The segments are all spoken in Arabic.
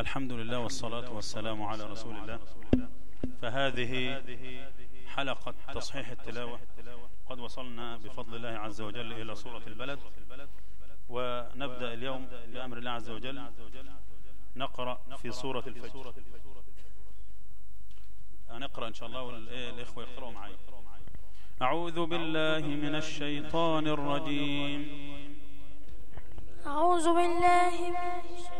الحمد لله والصلاة والسلام على رسول الله. فهذه حلقة تصحيح التلاوة. قد وصلنا بفضل الله عز وجل إلى سورة البلد. ونبدأ اليوم بأمر الله عز وجل. نقرأ في سورة الفجر. هنقرأ إن شاء الله والإخوة يقرأوا معي. أعوذ بالله من الشيطان الرجيم. أعوذ بالله من الشيطان الرجيم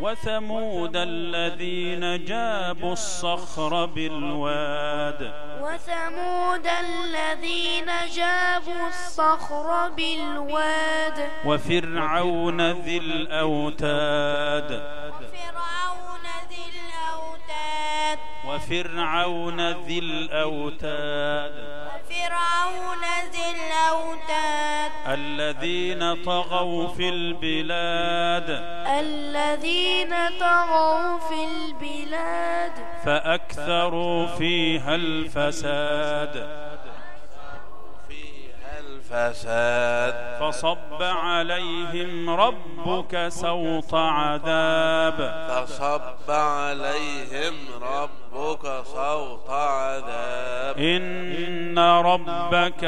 وثمود الذين جابوا الصخر بالواد. وثمود الذين جابوا الصخر بالواد. وفرعون ذي الأوتاد. وفرعون ذي الأوتاد. وفرعون ذي الأوتاد. وفرعون ذي الأوتاد. الذين طغوا في البلاد. الذين طغوا في البلاد. فأكثروا فيها الفساد. فيها الفساد. فصب عليهم ربك سوط عذاب. فصب عليهم ربك صوت عذاب. إن ربك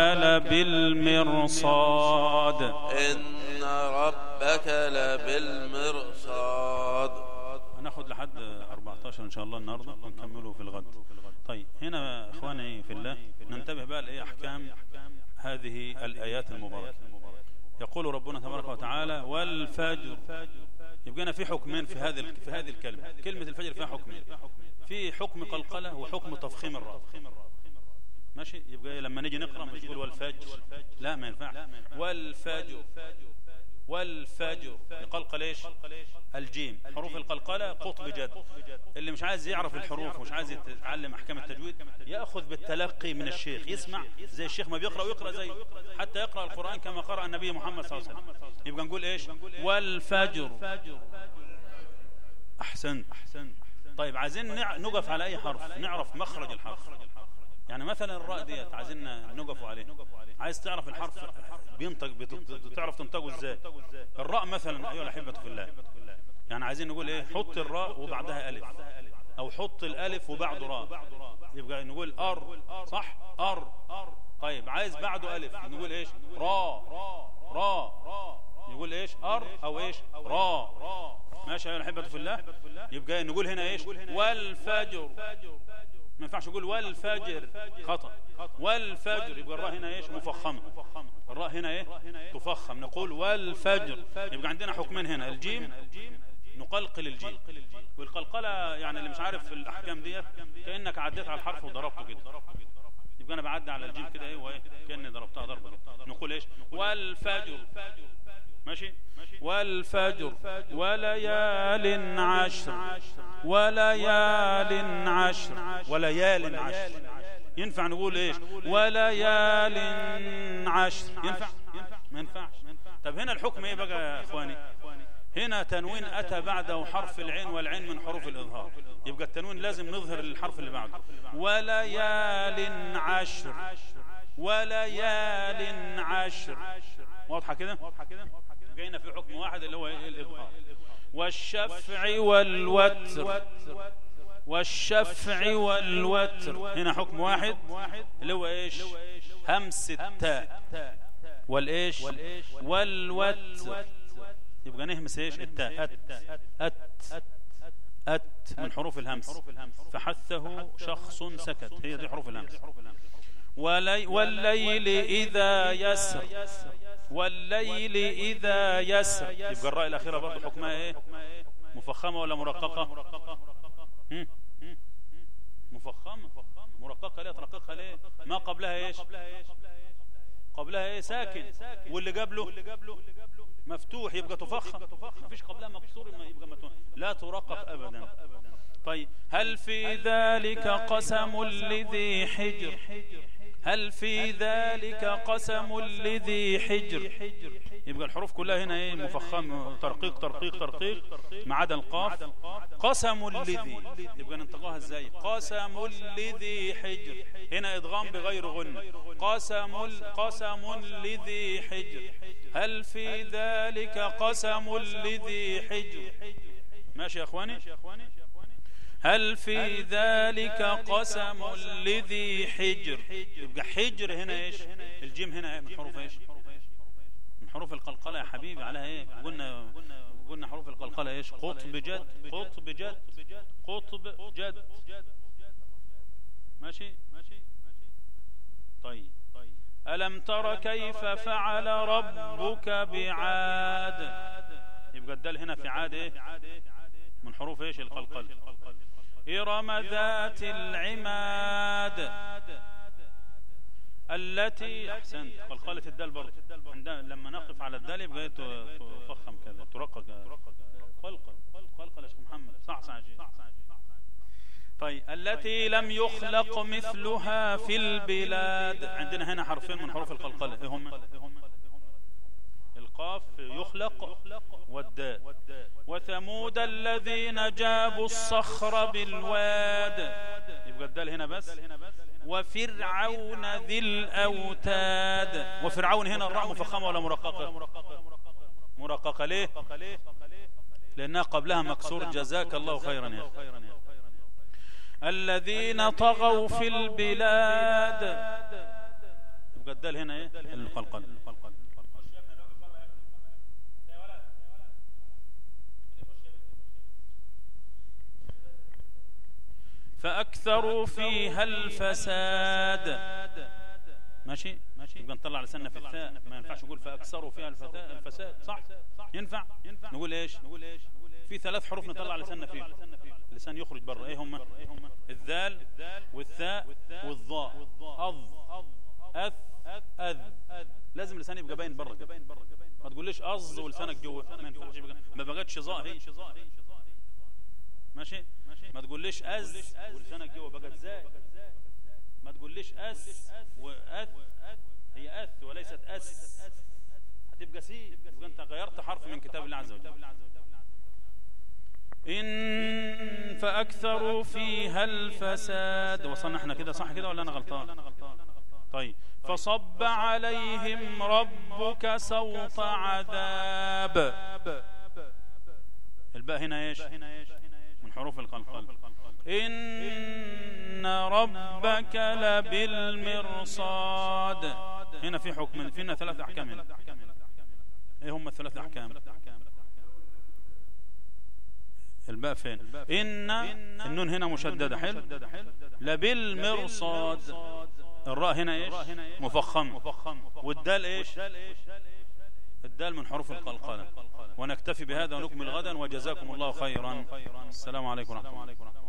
لبالمرصاد. إن ربك لبالمرصاد. هناخد لحد 14 إن شاء الله النهاردة ونكمله في الغد. طيب هنا إخواني في الله ننتبه بقى لإيه أحكام هذه الآيات المباركة. يقول ربنا تبارك وتعالى والفجر يبقى أنا في حكمين في هذه في هذه الكلمة. كلمة الفجر فيها حكمين. في حكم قلقلة وحكم تفخيم الراء ماشي؟ يبقى لما نيجي نقرأ مش نقول والفجر. لا ما ينفعش. والفجر. والفجر. نقلقل إيش؟ الجيم. حروف القلقلة قطب جد اللي مش عايز يعرف الحروف ومش عايز يتعلم أحكام التجويد يأخذ بالتلقي من الشيخ. يسمع زي الشيخ ما بيقرأ ويقرأ زي حتى يقرأ القرآن كما قرأ النبي محمد صلى الله عليه وسلم. يبقى نقول إيش؟ والفجر. أحسنت. طيب عايزين نقف على أي حرف؟ نعرف مخرج الحرف. يعني مثلا الراء ديت عايزين نقف عليه. عايز تعرف الحرف بينطق بت- تعرف تنطقه إزاي؟ الراء مثلا ايها الاحبه في الله. يعني عايزين نقول إيه؟ حط الراء وبعدها ألف. أو حط الألف وبعده راء. يبقى نقول أر. صح؟ أر. طيب عايز بعده ألف. نقول إيش؟ را را نقول إيش؟ أر أو إيش؟ را ماشي يا الاحبه في الله. يبقى نقول هنا إيش؟ والفجر. ما ينفعش أقول والفجر خطأ. والفجر يبقى الراء هنا إيش؟ مفخمة. الراء هنا إيه؟ تفخم. نقول والفجر. يبقى عندنا حكمين هنا. الجيم نقلقل الجيم. والقلقلة يعني اللي مش عارف الأحكام ديت كأنك عديت على الحرف وضربته كده. يبقى أنا بعدي على الجيم كده إيه؟ وايه كأني ضربتها ضربة. نقول إيش؟ والفجر. ماشي؟ والفجر وليال عشر. وليال عشر. وليال عشر. ينفع نقول إيش؟ وليال عشر. ينفع. ما ينفعش. طب هنا الحكم إيه بقى يا إخواني؟ هنا تنوين أتى بعده حرف العين والعين من حروف الإظهار. يبقى التنوين لازم نظهر الحرف اللي بعده. وليال عشر. وليال عشر. واضحة كده؟ جاينا في حكم واحد اللي هو إيه؟ الاظهار والشفع والوتر. والشفع والوتر. هنا حكم واحد اللي هو إيش؟ همس التاء. والإيش؟ والوتر. يبقى نهمس إيش؟ التاء. أت. أت. أت. من حروف الهمس. فحثه شخص سكت. هي دي حروف الهمس. والليل إذا يسر. والليل إذا يسر. يبقى الراء الأخيرة برضه حكمها إيه؟ مفخمة ولا مرققة؟ مفخمة. مرققة ليه؟ ترققها ليه؟ ما قبلها إيش؟ قبلها إيه؟ ساكن. واللي قبله؟ مفتوح يبقى تفخم. ما فيش قبلها مكسور يبقى. لا ترقق أبدا. طيب هل في ذلك قسم لذي حجر؟ هل في ذلك قسم لذي حجر؟ يبقى الحروف كلها هنا إيه؟ مفخم ترقيق ترقيق ترقيق ما عدا القاف قسم لذي. يبقى ننطقها إزاي؟ قسم لذي حجر. هنا إدغام بغير غنة قسم قسم لذي حجر. هل في ذلك قسم لذي حجر؟ ماشي يا إخواني. هل في ذلك قسم لذي حجر؟ يبقى حجر هنا إيش؟ الجيم هنا إيه؟ من حروف إيش؟ من حروف القلقلة يا حبيبي عليها إيه؟ قلنا قلنا حروف القلقلة إيش؟ قطب جد قطب جد قطب جد. ماشي؟ طيب. ألم تر كيف فعل ربك بعاد؟ يبقى الدال هنا في عاد إيه؟ من حروف إيش؟ القلقل إرم ذات العماد التي أحسنت. قلقلة الدال برضه لما نقف على الدال يبقى تفخم كذا ترقق. قلقل. قلقل يا شيخ محمد. صح صح طيب التي لم يخلق مثلها في البلاد. عندنا هنا حرفين من حروف القلقلة. إيه هم؟ القاف يخلق والداء وثمود الذين جابوا الصخر بالواد. يبقى الدال هنا بس. وفرعون ذي الأوتاد. وفرعون هنا الراء مفخمة ولا مرققة؟ مرققة ليه؟ لأنها قبلها مكسور. جزاك الله خيرا يا الذين طغوا في البلاد. يبقى الدال هنا إيه؟ القلقل. فأكثروا فيها الفساد. ماشي؟ يبقى نطلع لساننا في الثاء ما ينفعش نقول فأكثروا فيها الفساد. صح؟ ينفع؟ نقول إيش؟ في ثلاث حروف نطلع لساننا فيه اللسان يخرج بره إيه هم الذال والثاء والضاء أض أث أذ. لازم اللسان يبقى باين بره ما تقوليش أظ ولسانك جوه. ما ينفعش ما بقتش ماشي؟ ما تقوليش أز ولسانك جوه بقى إزاي ما تقوليش أس وأث هي أث وليست أس. هتبقى سي. يبقى أنت غيرت حرف من كتاب الله عز وجل. إن فأكثروا فيها الفساد. وصلنا إحنا كده صح كده ولا أنا غلطان؟ طيب. فصب عليهم ربك سوط عذاب. الباء هنا إيش؟ حروف القلقل إن ربك لبالمرصاد. هنا في حكم فينا ثلاث أحكام إيه هم الثلاث أحكام؟ الباء فين؟ إن النون هنا مشددة حلو. لبالمرصاد. الراء هنا إيش؟ مفخم. والدال إيش؟ الدال من حروف القلقلة. ونكتفي بهذا ونكمل غدا وجزاكم الله خيرا. السلام عليكم ورحمة الله.